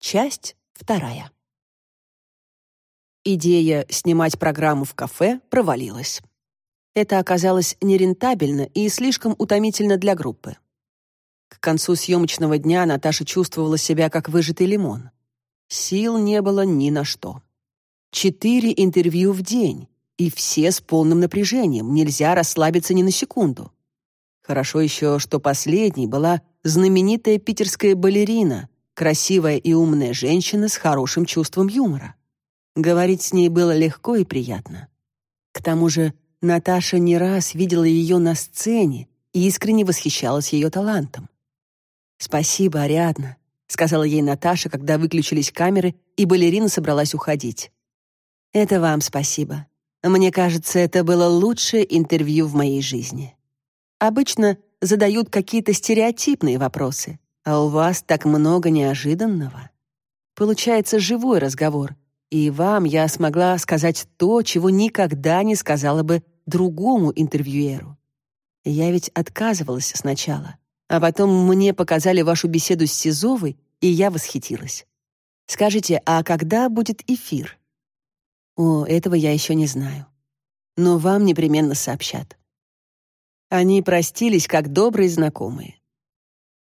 Часть вторая. Идея снимать программу в кафе провалилась. Это оказалось нерентабельно и слишком утомительно для группы. К концу съемочного дня Наташа чувствовала себя как выжатый лимон. Сил не было ни на что. Четыре интервью в день, и все с полным напряжением, нельзя расслабиться ни на секунду. Хорошо еще, что последней была знаменитая питерская балерина, красивая и умная женщина с хорошим чувством юмора. Говорить с ней было легко и приятно. К тому же Наташа не раз видела ее на сцене и искренне восхищалась ее талантом. «Спасибо, Ариадна», — сказала ей Наташа, когда выключились камеры, и балерина собралась уходить. «Это вам спасибо. Мне кажется, это было лучшее интервью в моей жизни. Обычно задают какие-то стереотипные вопросы, а у вас так много неожиданного. Получается живой разговор, и вам я смогла сказать то, чего никогда не сказала бы другому интервьюеру. Я ведь отказывалась сначала, а потом мне показали вашу беседу с Сизовой, и я восхитилась. Скажите, а когда будет эфир? О, этого я еще не знаю. Но вам непременно сообщат. Они простились, как добрые знакомые.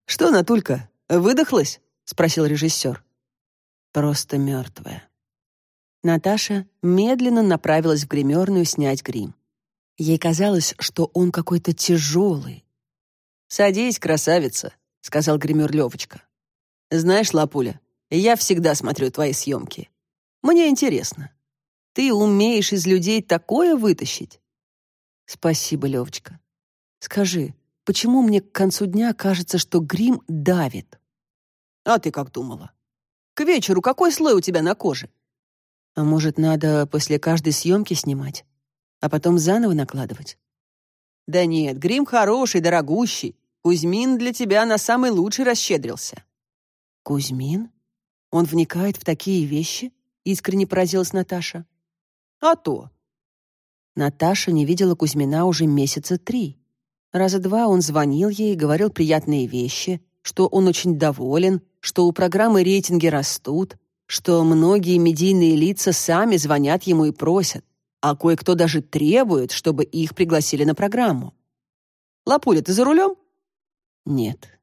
«Что, Натулька, выдохлась?» — спросил режиссер. «Просто мертвая». Наташа медленно направилась в гримерную снять грим. Ей казалось, что он какой-то тяжелый. «Садись, красавица», — сказал гример Левочка. «Знаешь, Лапуля, я всегда смотрю твои съемки. Мне интересно. Ты умеешь из людей такое вытащить?» «Спасибо, Левочка. Скажи, Почему мне к концу дня кажется, что грим давит? А ты как думала? К вечеру какой слой у тебя на коже? А может, надо после каждой съемки снимать, а потом заново накладывать? Да нет, грим хороший, дорогущий. Кузьмин для тебя на самый лучший расщедрился. Кузьмин? Он вникает в такие вещи? Искренне поразилась Наташа. А то. Наташа не видела Кузьмина уже месяца три. Раза два он звонил ей, говорил приятные вещи, что он очень доволен, что у программы рейтинги растут, что многие медийные лица сами звонят ему и просят, а кое-кто даже требует, чтобы их пригласили на программу. «Лапуля, ты за рулем?» «Нет.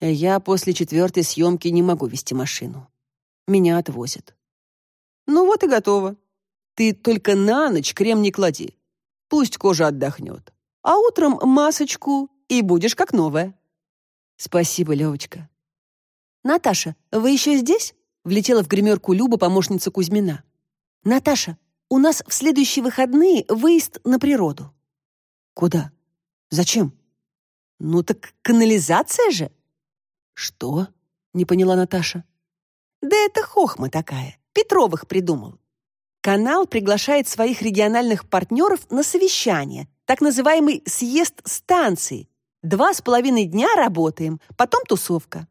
Я после четвертой съемки не могу вести машину. Меня отвозят». «Ну вот и готово. Ты только на ночь крем не клади. Пусть кожа отдохнет а утром масочку, и будешь как новая». «Спасибо, Левочка». «Наташа, вы еще здесь?» — влетела в гримерку Люба, помощница Кузьмина. «Наташа, у нас в следующие выходные выезд на природу». «Куда? Зачем?» «Ну так канализация же». «Что?» — не поняла Наташа. «Да это хохма такая. Петровых придумал. Канал приглашает своих региональных партнеров на совещание, так называемый съезд станции. Два с половиной дня работаем, потом тусовка.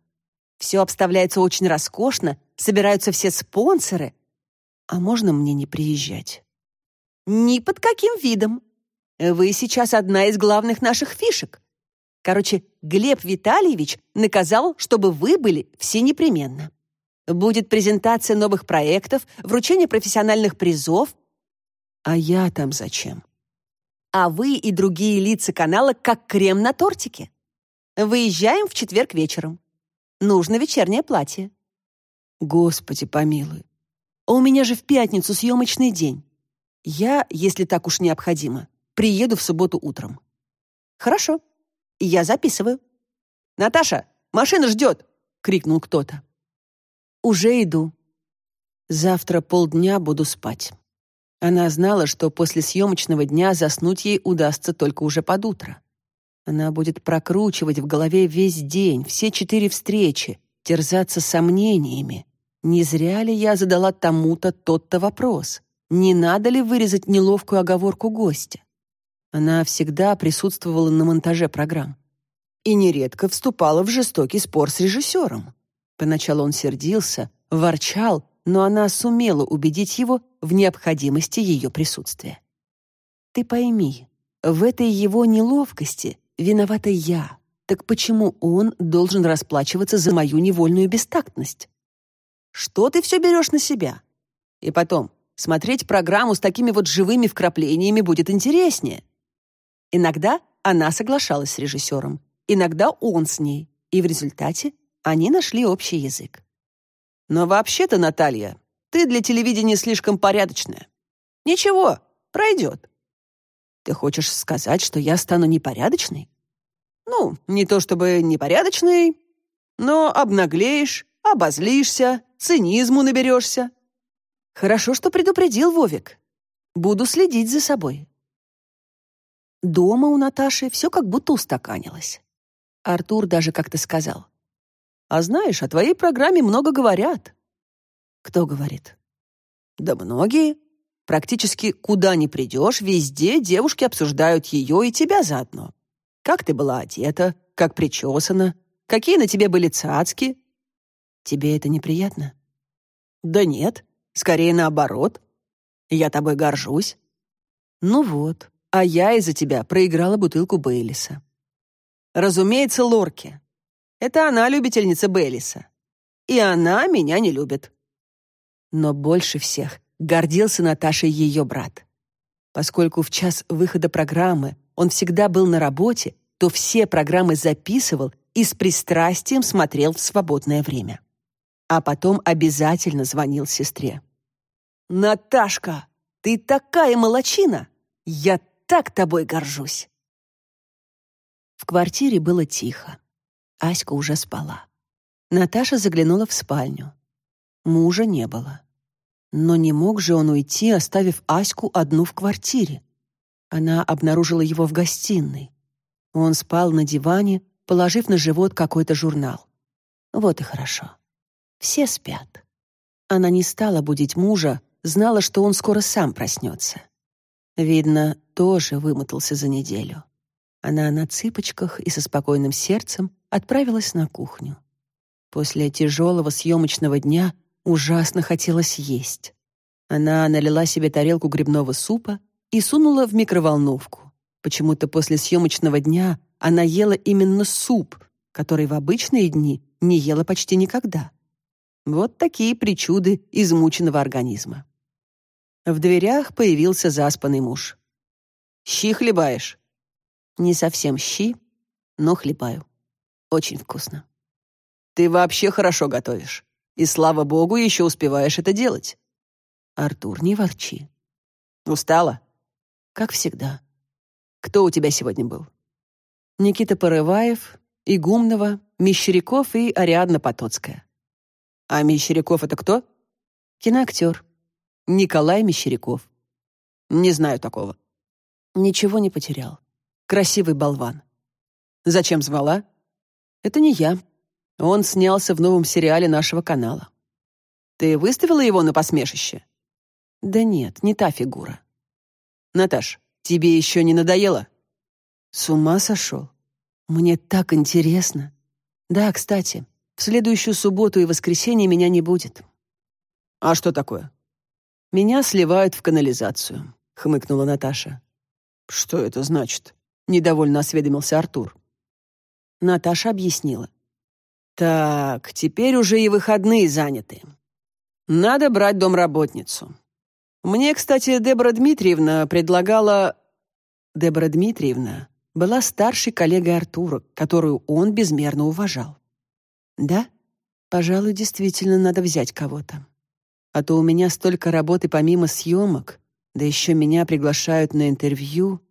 Все обставляется очень роскошно, собираются все спонсоры. А можно мне не приезжать? Ни под каким видом. Вы сейчас одна из главных наших фишек. Короче, Глеб Витальевич наказал, чтобы вы были все непременно. Будет презентация новых проектов, вручение профессиональных призов. А я там зачем? а вы и другие лица канала как крем на тортике. Выезжаем в четверг вечером. Нужно вечернее платье. Господи помилуй. А у меня же в пятницу съемочный день. Я, если так уж необходимо, приеду в субботу утром. Хорошо. Я записываю. Наташа, машина ждет! крикнул кто-то. Уже иду. Завтра полдня буду спать. Она знала, что после съемочного дня заснуть ей удастся только уже под утро. Она будет прокручивать в голове весь день, все четыре встречи, терзаться сомнениями. Не зря ли я задала тому-то тот-то вопрос? Не надо ли вырезать неловкую оговорку гостя? Она всегда присутствовала на монтаже программ и нередко вступала в жестокий спор с режиссером. Поначалу он сердился, ворчал, но она сумела убедить его в необходимости ее присутствия. «Ты пойми, в этой его неловкости виновата я. Так почему он должен расплачиваться за мою невольную бестактность?» Что ты все берешь на себя? И потом, смотреть программу с такими вот живыми вкраплениями будет интереснее. Иногда она соглашалась с режиссером, иногда он с ней, и в результате они нашли общий язык. Но вообще-то, Наталья, ты для телевидения слишком порядочная. Ничего, пройдет. Ты хочешь сказать, что я стану непорядочной? Ну, не то чтобы непорядочной, но обнаглеешь, обозлишься, цинизму наберешься. Хорошо, что предупредил Вовик. Буду следить за собой. Дома у Наташи все как будто устаканилось. Артур даже как-то сказал. «А знаешь, о твоей программе много говорят». «Кто говорит?» «Да многие. Практически куда ни придешь, везде девушки обсуждают ее и тебя заодно. Как ты была одета, как причесана, какие на тебе были цацки. Тебе это неприятно?» «Да нет, скорее наоборот. Я тобой горжусь». «Ну вот, а я из-за тебя проиграла бутылку Бейлиса». Разумеется, Лорки. Это она любительница Бейлиса. И она меня не любит. Но больше всех гордился Наташей ее брат. Поскольку в час выхода программы он всегда был на работе, то все программы записывал и с пристрастием смотрел в свободное время. А потом обязательно звонил сестре. «Наташка, ты такая молочина! Я так тобой горжусь!» В квартире было тихо. Аська уже спала. Наташа заглянула в спальню. Мужа не было. Но не мог же он уйти, оставив Аську одну в квартире. Она обнаружила его в гостиной. Он спал на диване, положив на живот какой-то журнал. Вот и хорошо. Все спят. Она не стала будить мужа, знала, что он скоро сам проснется. Видно, тоже вымотался за неделю. Она на цыпочках и со спокойным сердцем отправилась на кухню. После тяжелого съемочного дня ужасно хотелось есть. Она налила себе тарелку грибного супа и сунула в микроволновку. Почему-то после съемочного дня она ела именно суп, который в обычные дни не ела почти никогда. Вот такие причуды измученного организма. В дверях появился заспанный муж. «Щи хлебаешь?» Не совсем щи, но хлебаю. Очень вкусно. Ты вообще хорошо готовишь. И, слава богу, еще успеваешь это делать. Артур, не ворчи. Устала? Как всегда. Кто у тебя сегодня был? Никита Порываев, Игумнова, Мещеряков и Ариадна Потоцкая. А Мещеряков — это кто? Киноактер. Николай Мещеряков. Не знаю такого. Ничего не потерял. Красивый болван. Зачем звала? Это не я. Он снялся в новом сериале нашего канала. Ты выставила его на посмешище? Да нет, не та фигура. Наташ, тебе еще не надоело? С ума сошел. Мне так интересно. Да, кстати, в следующую субботу и воскресенье меня не будет. А что такое? Меня сливают в канализацию, хмыкнула Наташа. Что это значит? недовольно осведомился Артур. Наташа объяснила. Так, теперь уже и выходные заняты. Надо брать домработницу. Мне, кстати, Дебора Дмитриевна предлагала... Дебора Дмитриевна была старшей коллегой Артура, которую он безмерно уважал. Да, пожалуй, действительно надо взять кого-то. А то у меня столько работы помимо съемок, да еще меня приглашают на интервью.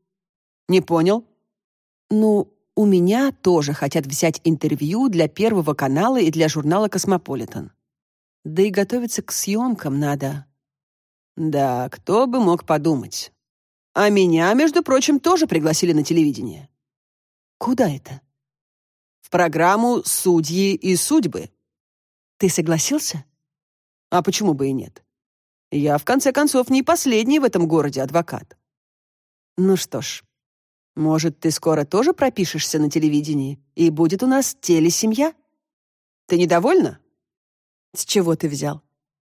Не понял? Ну, у меня тоже хотят взять интервью для Первого канала и для журнала «Космополитен». Да и готовиться к съемкам надо. Да, кто бы мог подумать. А меня, между прочим, тоже пригласили на телевидение. Куда это? В программу «Судьи и судьбы». Ты согласился? А почему бы и нет? Я, в конце концов, не последний в этом городе адвокат. Ну что ж, может, ты скоро тоже пропишешься на телевидении, и будет у нас телесемья? Ты недовольна? С чего ты взял?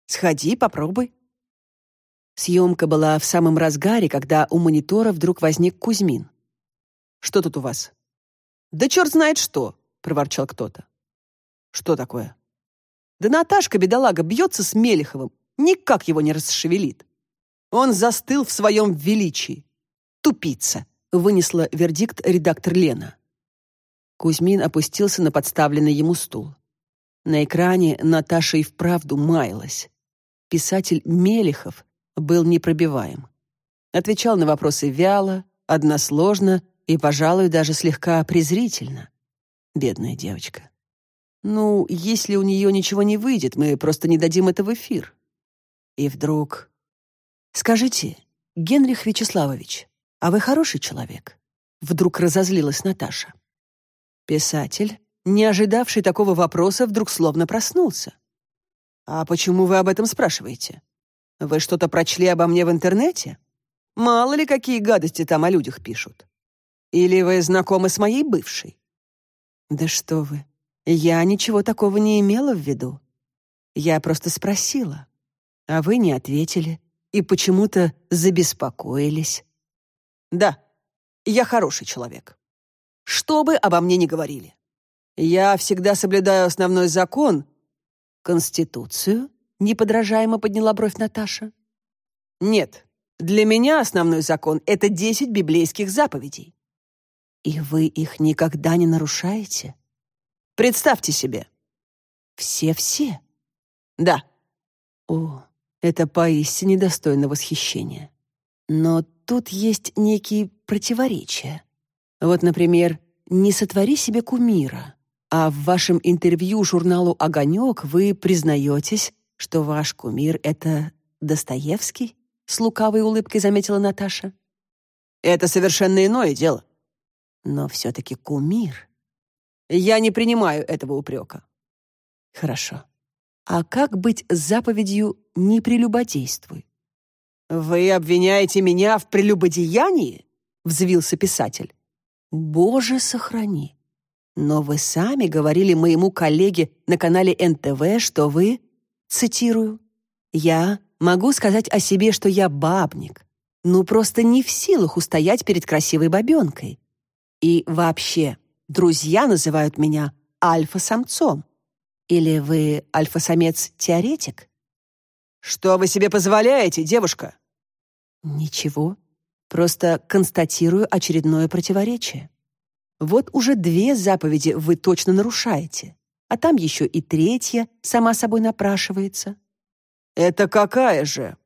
Сходи, попробуй. Съемка была в самом разгаре, когда у монитора вдруг возник Кузьмин. Что тут у вас? Да черт знает что, проворчал кто-то. Что такое? Да Наташка, бедолага, бьется с Мелеховым, никак его не расшевелит. Он застыл в своем величии. Тупица, вынесла вердикт редактор Лена. Кузьмин опустился на подставленный ему стул. На экране Наташа и вправду маялась. Писатель Мелехов был непробиваем. Отвечал на вопросы вяло, односложно и, пожалуй, даже слегка презрительно. Бедная девочка. Ну, если у нее ничего не выйдет, мы просто не дадим это в эфир. И вдруг... Скажите, Генрих Вячеславович, а вы хороший человек? Вдруг разозлилась Наташа. Писатель, не ожидавший такого вопроса, вдруг словно проснулся. «А почему вы об этом спрашиваете? Вы что-то прочли обо мне в интернете? Мало ли, какие гадости там о людях пишут. Или вы знакомы с моей бывшей?» «Да что вы, я ничего такого не имела в виду. Я просто спросила, а вы не ответили и почему-то забеспокоились». «Да, я хороший человек. Что бы обо мне ни говорили. Я всегда соблюдаю основной закон Конституцию? Неподражаемо подняла бровь Наташа. Нет, для меня основной закон — это десять библейских заповедей. И вы их никогда не нарушаете? Представьте себе. Все-все? Да. О, это поистине достойно восхищения. Но тут есть некие противоречия. Вот, например, «Не сотвори себе кумира», а в вашем интервью журналу «Огонек» вы признаетесь, что ваш кумир — это Достоевский? С лукавой улыбкой заметила Наташа. Это совершенно иное дело. Но все-таки кумир. Я не принимаю этого упрека. Хорошо. А как быть с заповедью «не прелюбодействуй»? Вы обвиняете меня в прелюбодеянии? Взвился писатель. Боже, сохрани. Но вы сами говорили моему коллеге на канале НТВ, что вы, цитирую, «Я могу сказать о себе, что я бабник, ну просто не в силах устоять перед красивой бабенкой. И вообще, друзья называют меня альфа-самцом. Или вы альфа-самец-теоретик?» «Что вы себе позволяете, девушка?» «Ничего, просто констатирую очередное противоречие». Вот уже две заповеди вы точно нарушаете, а там еще и третья сама собой напрашивается. Это какая же?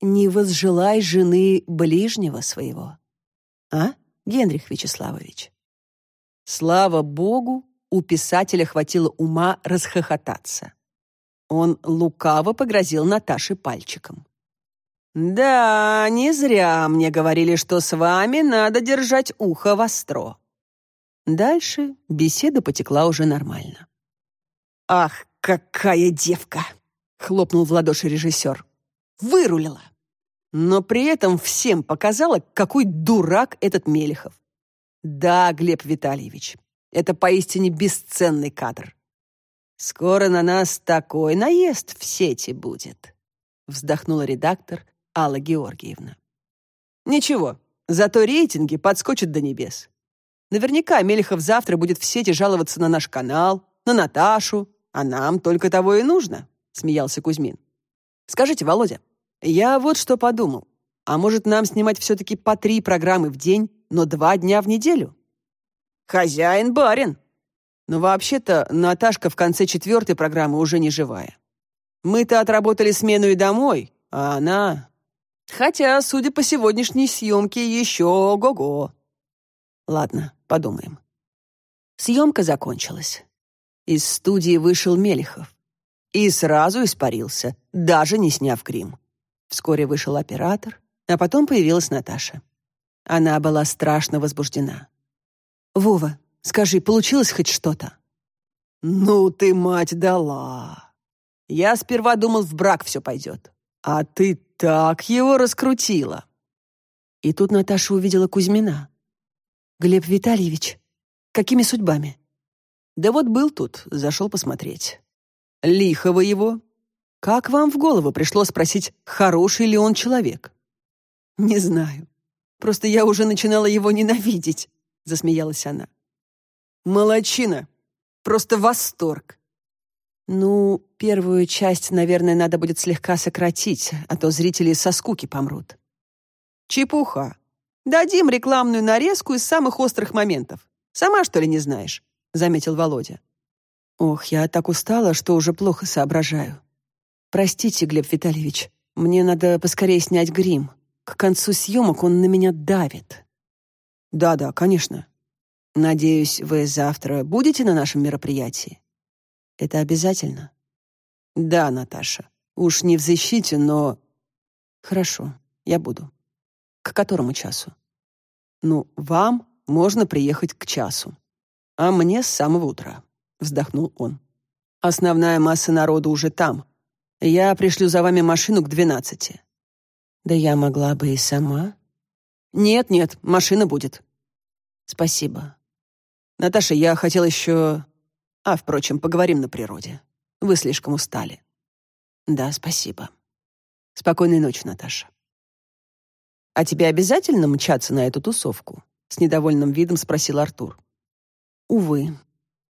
Не возжелай жены ближнего своего. А, Генрих Вячеславович? Слава богу, у писателя хватило ума расхохотаться. Он лукаво погрозил Наташе пальчиком. «Да, не зря мне говорили, что с вами надо держать ухо востро. Дальше беседа потекла уже нормально. «Ах, какая девка!» — хлопнул в ладоши режиссер. «Вырулила!» Но при этом всем показала, какой дурак этот Мелехов. Да, Глеб Витальевич, это поистине бесценный кадр. Скоро на нас такой наезд в сети будет, вздохнула редактор Алла Георгиевна. Ничего, зато рейтинги подскочат до небес. Наверняка Мелехов завтра будет в сети жаловаться на наш канал, на Наташу, а нам только того и нужно», — смеялся Кузьмин. «Скажите, Володя, я вот что подумал. А может, нам снимать все-таки по три программы в день, но два дня в неделю?» «Хозяин барин!» Но вообще-то Наташка в конце четвертой программы уже не живая. Мы-то отработали смену и домой, а она... Хотя, судя по сегодняшней съемке, еще ого-го. Ладно, подумаем. Съемка закончилась. Из студии вышел Мелехов. И сразу испарился, даже не сняв грим. Вскоре вышел оператор, а потом появилась Наташа. Она была страшно возбуждена. «Вова, скажи, получилось хоть что-то?» «Ну ты, мать, дала! Я сперва думал, в брак все пойдет. А ты так его раскрутила!» И тут Наташа увидела Кузьмина. Глеб Витальевич, какими судьбами? Да вот был тут, зашел посмотреть. Лихо вы его. Как вам в голову пришло спросить, хороший ли он человек? Не знаю. Просто я уже начинала его ненавидеть, засмеялась она. Молодчина. Просто восторг. Ну, первую часть, наверное, надо будет слегка сократить, а то зрители со скуки помрут. Чепуха. Дадим рекламную нарезку из самых острых моментов. Сама, что ли, не знаешь? Заметил Володя. Ох, я так устала, что уже плохо соображаю. Простите, Глеб Витальевич, мне надо поскорее снять грим. К концу съемок он на меня давит. Да-да, конечно. Надеюсь, вы завтра будете на нашем мероприятии? Это обязательно? Да, Наташа. Уж не в защите, но... Хорошо, я буду. К которому часу? Ну, вам можно приехать к часу. А мне с самого утра, вздохнул он. Основная масса народа уже там. Я пришлю за вами машину к двенадцати. Да я могла бы и сама. Нет, нет, машина будет. Спасибо. Наташа, я хотел еще а, впрочем, поговорим на природе. Вы слишком устали. Да, спасибо. Спокойной ночи, Наташа. А тебе обязательно мчаться на эту тусовку? С недовольным видом спросил Артур. Увы.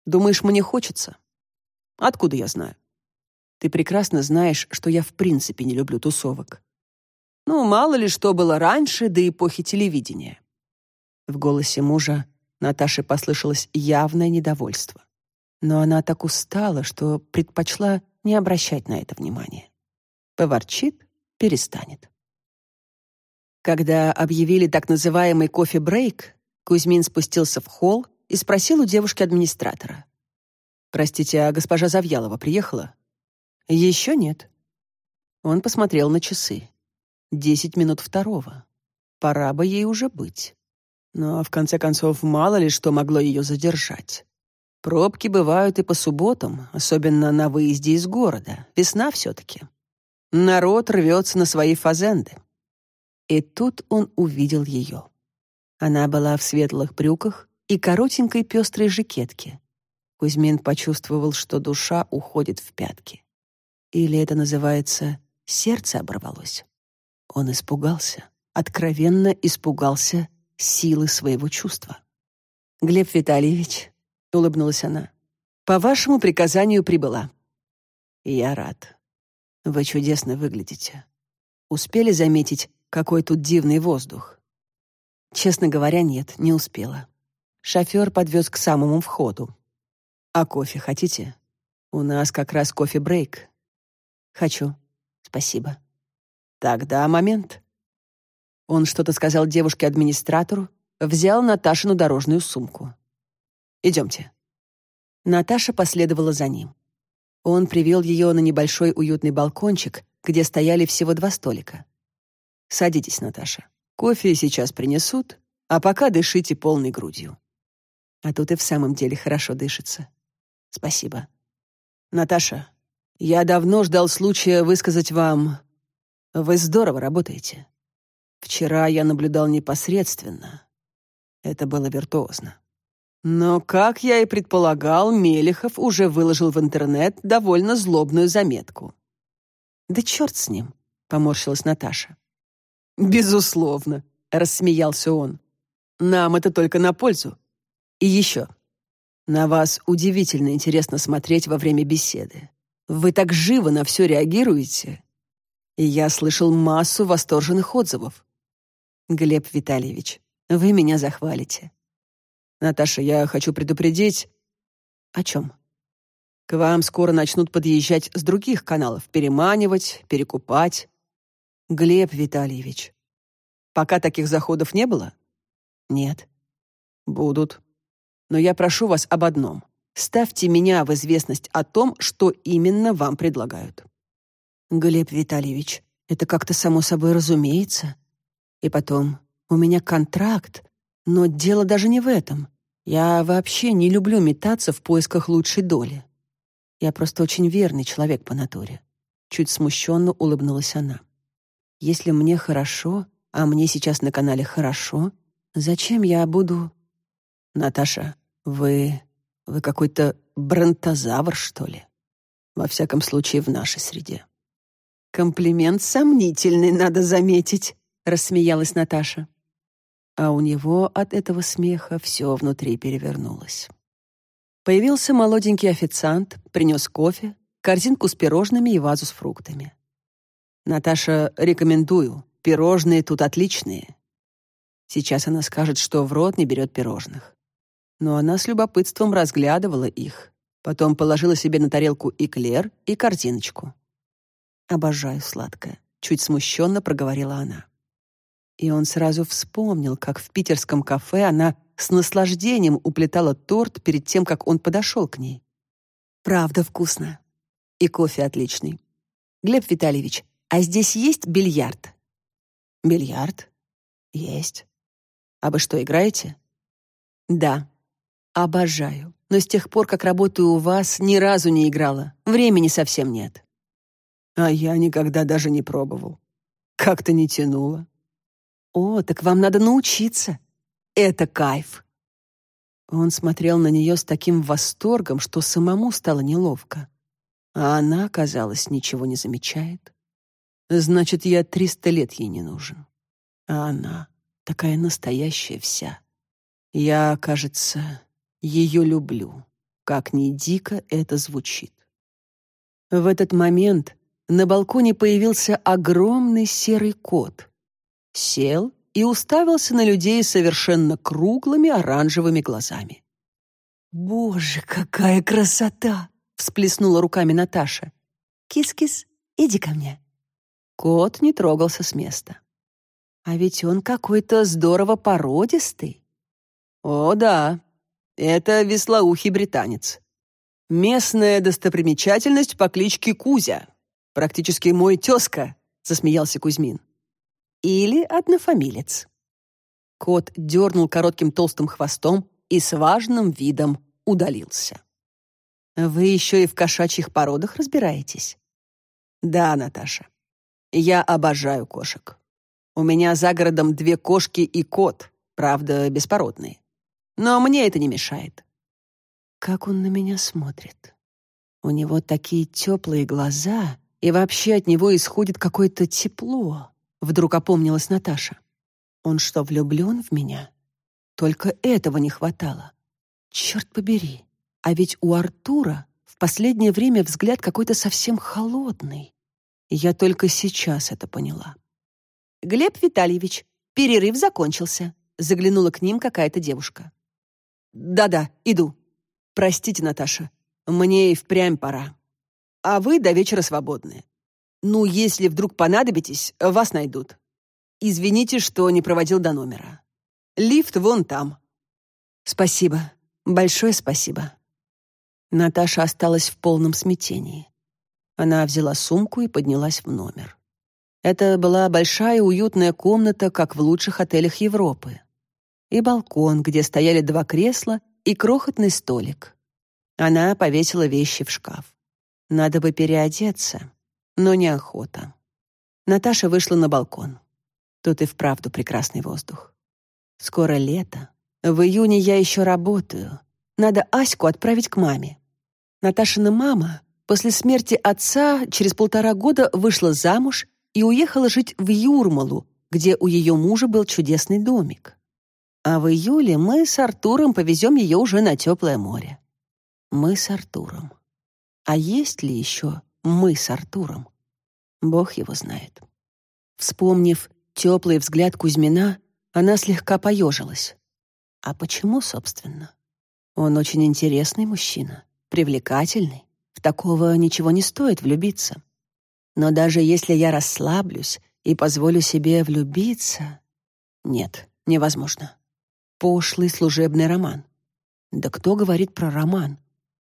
Думаешь, мне хочется? Откуда я знаю? Ты прекрасно знаешь, что я в принципе не люблю тусовок. Ну, мало ли что было раньше до эпохи телевидения. В голосе мужа Наташе послышалось явное недовольство но она так устала, что предпочла не обращать на это внимания. Поворчит, перестанет. Когда объявили так называемый кофе-брейк, Кузьмин спустился в холл и спросил у девушки-администратора. «Простите, а госпожа Завьялова приехала?» «Еще нет». Он посмотрел на часы. Десять минут второго. Пора бы ей уже быть. Но, в конце концов, мало ли что могло ее задержать. Пробки бывают и по субботам, особенно на выезде из города. Весна все-таки. Народ рвется на свои фазенды. И тут он увидел ее. Она была в светлых брюках и коротенькой пестрой жакетке. Кузьмин почувствовал, что душа уходит в пятки. Или это называется «сердце оборвалось». Он испугался, откровенно испугался силы своего чувства. «Глеб Витальевич, — улыбнулась она. «По вашему приказанию прибыла». «Я рад. Вы чудесно выглядите. Успели заметить, какой тут дивный воздух?» «Честно говоря, нет, не успела. Шофер подвез к самому входу. А кофе хотите? У нас как раз кофе-брейк». «Хочу. Спасибо». «Тогда момент». Он что-то сказал девушке-администратору, взял Наташину дорожную сумку. Идемте». Наташа последовала за ним. Он привел ее на небольшой уютный балкончик, где стояли всего два столика. «Садитесь, Наташа. Кофе сейчас принесут, а пока дышите полной грудью». А тут и в самом деле хорошо дышится. Спасибо. Наташа, я давно ждал случая высказать вам... Вы здорово работаете. Вчера я наблюдал непосредственно. Это было виртуозно. Но, как я и предполагал, Мелехов уже выложил в интернет довольно злобную заметку. «Да черт с ним», — поморщилась Наташа. «Безусловно», — рассмеялся он. «Нам это только на пользу. И еще. На вас удивительно интересно смотреть во время беседы. Вы так живо на все реагируете. И я слышал массу восторженных отзывов. Глеб Витальевич, вы меня захвалите. Наташа, я хочу предупредить... О чем? К вам скоро начнут подъезжать с других каналов, переманивать, перекупать. Глеб Витальевич. Пока таких заходов не было? Нет. Будут. Но я прошу вас об одном. Ставьте меня в известность о том, что именно вам предлагают. Глеб Витальевич, это как-то само собой разумеется. И потом, у меня контракт, но дело даже не в этом. Я вообще не люблю метаться в поисках лучшей доли. Я просто очень верный человек по натуре. Чуть смущенно улыбнулась она. Если мне хорошо, а мне сейчас на канале хорошо, зачем я буду... Наташа, вы... вы какой-то бронтозавр, что ли? Во всяком случае, в нашей среде. Комплимент сомнительный, надо заметить, рассмеялась Наташа а у него от этого смеха все внутри перевернулось. Появился молоденький официант, принес кофе, корзинку с пирожными и вазу с фруктами. «Наташа, рекомендую. Пирожные тут отличные». Сейчас она скажет, что в рот не берет пирожных. Но она с любопытством разглядывала их. Потом положила себе на тарелку эклер и корзиночку. «Обожаю сладкое», — чуть смущенно проговорила она. И он сразу вспомнил, как в питерском кафе она с наслаждением уплетала торт перед тем, как он подошел к ней. Правда вкусно. И кофе отличный. Глеб Витальевич, а здесь есть бильярд? Бильярд? Есть. А вы что, играете? Да. Обожаю. Но с тех пор, как работаю у вас, ни разу не играла. Времени совсем нет. А я никогда даже не пробовал. Как-то не тянуло. О, так вам надо научиться. Это кайф. Он смотрел на нее с таким восторгом, что самому стало неловко. А она, казалось, ничего не замечает. Значит, я триста лет ей не нужен. А она такая настоящая вся. Я, кажется, ее люблю, как ни дико это звучит. В этот момент на балконе появился огромный серый кот. Сел и уставился на людей совершенно круглыми оранжевыми глазами. «Боже, какая красота!» — всплеснула руками Наташа. «Кис-кис, иди ко мне». Кот не трогался с места. «А ведь он какой-то здорово породистый». «О, да, это веслоухий британец. Местная достопримечательность по кличке Кузя. Практически мой тезка», — засмеялся Кузьмин или однофамилец. Кот дернул коротким толстым хвостом и с важным видом удалился. «Вы еще и в кошачьих породах разбираетесь?» «Да, Наташа. Я обожаю кошек. У меня за городом две кошки и кот, правда, беспородные. Но мне это не мешает». Как он на меня смотрит. У него такие теплые глаза, и вообще от него исходит какое-то тепло. Вдруг опомнилась Наташа. Он что, влюблен в меня? Только этого не хватало. Черт побери, а ведь у Артура в последнее время взгляд какой-то совсем холодный. Я только сейчас это поняла. «Глеб Витальевич, перерыв закончился», — заглянула к ним какая-то девушка. «Да-да, иду. Простите, Наташа, мне и впрямь пора. А вы до вечера свободны. Ну, если вдруг понадобитесь, вас найдут. Извините, что не проводил до номера. Лифт вон там. Спасибо. Большое спасибо. Наташа осталась в полном смятении. Она взяла сумку и поднялась в номер. Это была большая уютная комната, как в лучших отелях Европы. И балкон, где стояли два кресла и крохотный столик. Она повесила вещи в шкаф. Надо бы переодеться но неохота. Наташа вышла на балкон. Тут и вправду прекрасный воздух. Скоро лето. В июне я еще работаю. Надо Аську отправить к маме. Наташина мама после смерти отца через полтора года вышла замуж и уехала жить в Юрмалу, где у ее мужа был чудесный домик. А в июле мы с Артуром повезем ее уже на теплое море. Мы с Артуром. А есть ли еще мы с Артуром. Бог его знает. Вспомнив теплый взгляд Кузьмина, она слегка поежилась. А почему, собственно? Он очень интересный мужчина, привлекательный. В такого ничего не стоит влюбиться. Но даже если я расслаблюсь и позволю себе влюбиться... Нет, невозможно. Пошлый служебный роман. Да кто говорит про роман?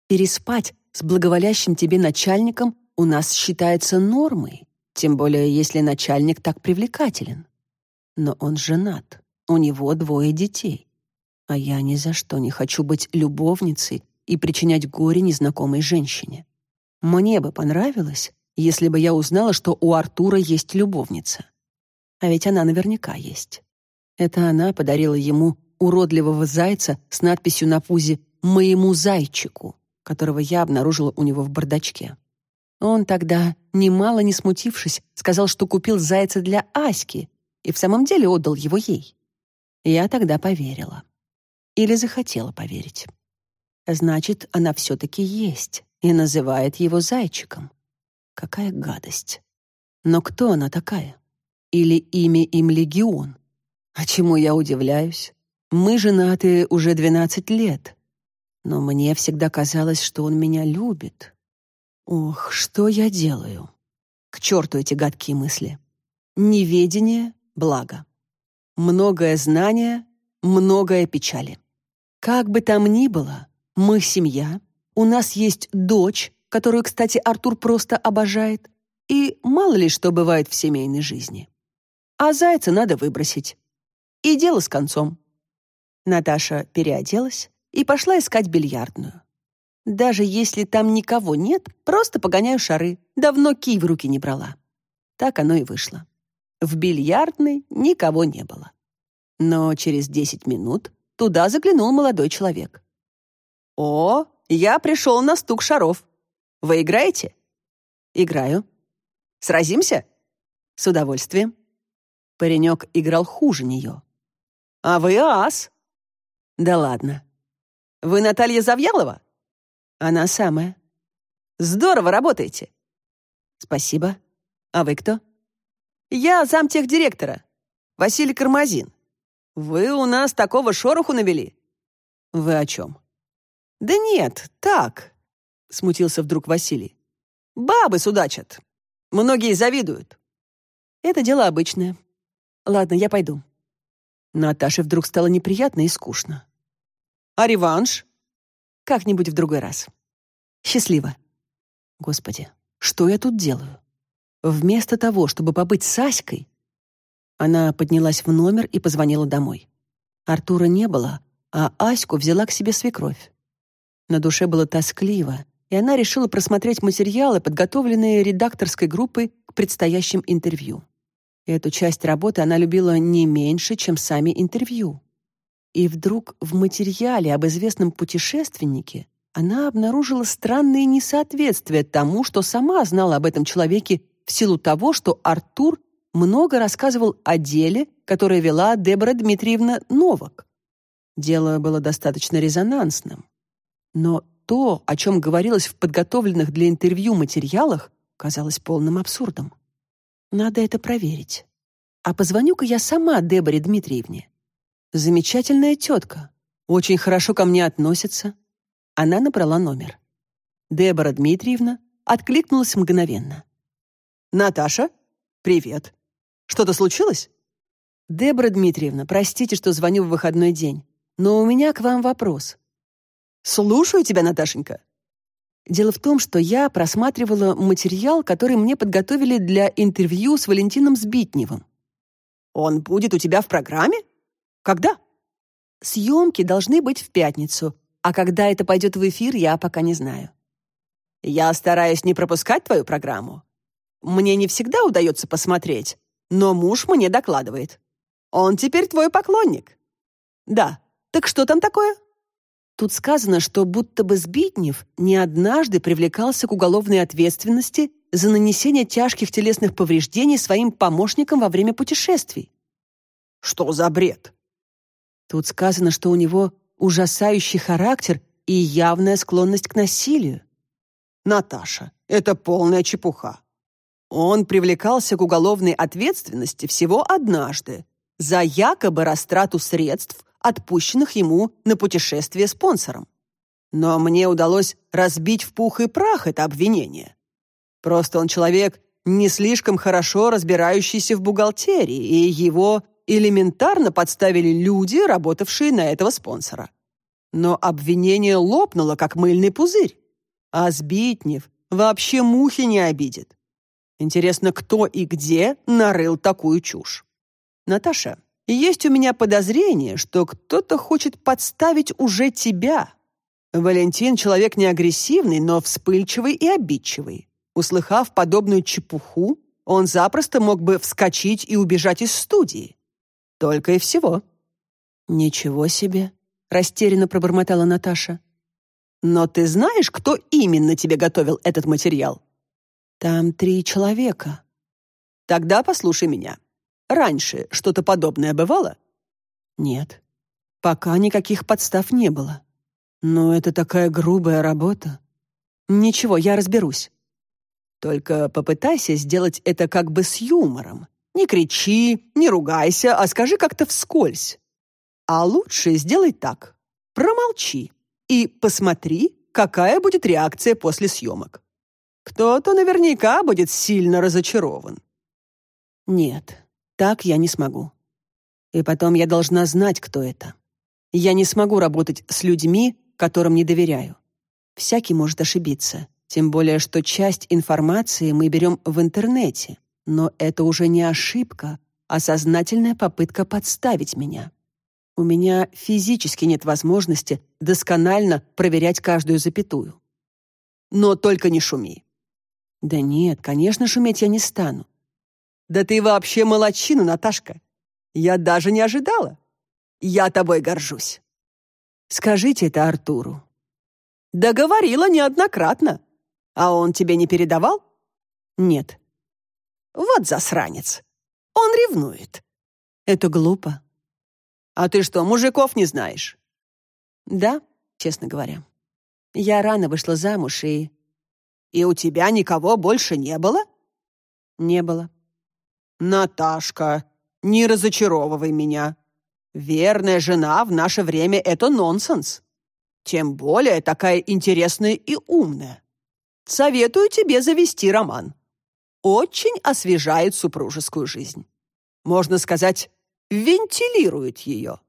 Переспать с благоволящим тебе начальником у нас считается нормой, тем более если начальник так привлекателен. Но он женат, у него двое детей. А я ни за что не хочу быть любовницей и причинять горе незнакомой женщине. Мне бы понравилось, если бы я узнала, что у Артура есть любовница. А ведь она наверняка есть. Это она подарила ему уродливого зайца с надписью на пузе «Моему зайчику» которого я обнаружила у него в бардачке. Он тогда, немало не смутившись, сказал, что купил зайца для Аськи и в самом деле отдал его ей. Я тогда поверила. Или захотела поверить. Значит, она все-таки есть. и называет его зайчиком. Какая гадость. Но кто она такая? Или имя им Легион? А чему я удивляюсь? Мы женаты уже 12 лет. Но мне всегда казалось, что он меня любит. Ох, что я делаю? К черту эти гадкие мысли. Неведение — благо. Многое знание, многое печали. Как бы там ни было, мы семья, у нас есть дочь, которую, кстати, Артур просто обожает, и мало ли что бывает в семейной жизни. А зайца надо выбросить. И дело с концом. Наташа переоделась и пошла искать бильярдную. Даже если там никого нет, просто погоняю шары. Давно кий в руки не брала. Так оно и вышло. В бильярдной никого не было. Но через десять минут туда заглянул молодой человек. «О, я пришел на стук шаров. Вы играете?» «Играю». «Сразимся?» «С удовольствием». Паренек играл хуже нее. «А вы ас!» «Да ладно». «Вы Наталья Завьялова?» «Она самая». «Здорово работаете». «Спасибо. А вы кто?» «Я замтехдиректора. Василий Кармазин. Вы у нас такого шороху навели». «Вы о чем?» «Да нет, так», — смутился вдруг Василий. «Бабы судачат. Многие завидуют». «Это дело обычное. Ладно, я пойду». Наташе вдруг стало неприятно и скучно. «А реванш?» «Как-нибудь в другой раз. Счастливо». Господи, что я тут делаю? Вместо того, чтобы побыть с Аськой... Она поднялась в номер и позвонила домой. Артура не было, а Аську взяла к себе свекровь. На душе было тоскливо, и она решила просмотреть материалы, подготовленные редакторской группой к предстоящим интервью. Эту часть работы она любила не меньше, чем сами интервью. И вдруг в материале об известном путешественнике она обнаружила странные несоответствия тому, что сама знала об этом человеке в силу того, что Артур много рассказывал о деле, которое вела Дебора Дмитриевна Новак. Дело было достаточно резонансным. Но то, о чем говорилось в подготовленных для интервью материалах, казалось полным абсурдом. Надо это проверить. А позвоню-ка я сама Деборе Дмитриевне. Замечательная тетка. Очень хорошо ко мне относится. Она набрала номер. Дебора Дмитриевна откликнулась мгновенно. «Наташа? Привет. Что-то случилось?» «Дебора Дмитриевна, простите, что звоню в выходной день, но у меня к вам вопрос». «Слушаю тебя, Наташенька». Дело в том, что я просматривала материал, который мне подготовили для интервью с Валентином Сбитневым. Он будет у тебя в программе? Когда? Съемки должны быть в пятницу, а когда это пойдет в эфир, я пока не знаю. Я стараюсь не пропускать твою программу. Мне не всегда удается посмотреть, но муж мне докладывает. Он теперь твой поклонник. Да, так что там такое? Тут сказано, что будто бы Сбитнев не однажды привлекался к уголовной ответственности за нанесение тяжких телесных повреждений своим помощникам во время путешествий. Что за бред? Тут сказано, что у него ужасающий характер и явная склонность к насилию. Наташа, это полная чепуха. Он привлекался к уголовной ответственности всего однажды за якобы растрату средств отпущенных ему на путешествие спонсором. Но мне удалось разбить в пух и прах это обвинение. Просто он человек, не слишком хорошо разбирающийся в бухгалтерии, и его элементарно подставили люди, работавшие на этого спонсора. Но обвинение лопнуло, как мыльный пузырь. А Сбитнев вообще мухи не обидит. Интересно, кто и где нарыл такую чушь? Наташа, есть у меня подозрение, что кто-то хочет подставить уже тебя. Валентин человек не агрессивный, но вспыльчивый и обидчивый. Услыхав подобную чепуху, он запросто мог бы вскочить и убежать из студии. Только и всего. Ничего себе, растерянно пробормотала Наташа. Но ты знаешь, кто именно тебе готовил этот материал? Там три человека. Тогда послушай меня. Раньше что-то подобное бывало? Нет. Пока никаких подстав не было. Но это такая грубая работа. Ничего, я разберусь. Только попытайся сделать это как бы с юмором. Не кричи, не ругайся, а скажи как-то вскользь. А лучше сделай так. Промолчи и посмотри, какая будет реакция после съемок. Кто-то наверняка будет сильно разочарован. Нет, так я не смогу. И потом я должна знать, кто это. Я не смогу работать с людьми, которым не доверяю. Всякий может ошибиться, тем более что часть информации мы берем в интернете, но это уже не ошибка, а сознательная попытка подставить меня. У меня физически нет возможности досконально проверять каждую запятую. Но только не шуми. Да нет, конечно, шуметь я не стану. Да ты вообще молодчина, Наташка. Я даже не ожидала. Я тобой горжусь. Скажите это Артуру. Да говорила неоднократно. А он тебе не передавал? Нет. Вот засранец. Он ревнует. Это глупо. А ты что, мужиков не знаешь? Да, честно говоря. Я рано вышла замуж и... И у тебя никого больше не было? Не было. Наташка, не разочаровывай меня. Верная жена в наше время — это нонсенс. Тем более такая интересная и умная. Советую тебе завести роман. Очень освежает супружескую жизнь. Можно сказать, вентилирует ее.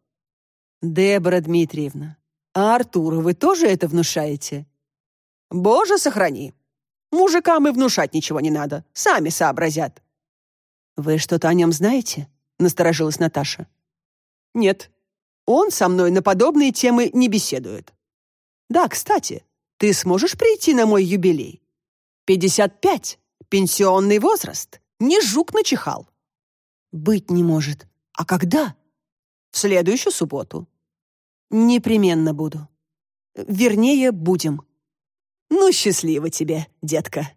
Дебора Дмитриевна, а Артуру вы тоже это внушаете? Боже, сохрани. Мужикам и внушать ничего не надо, сами сообразят. Вы что-то о нем знаете? Насторожилась Наташа. Нет, он со мной на подобные темы не беседует. Да, кстати, ты сможешь прийти на мой юбилей? Пятьдесят пять, пенсионный возраст, не жук начихал. Быть не может. А когда? В следующую субботу. Непременно буду. Вернее, будем. Ну, счастливо тебе, детка.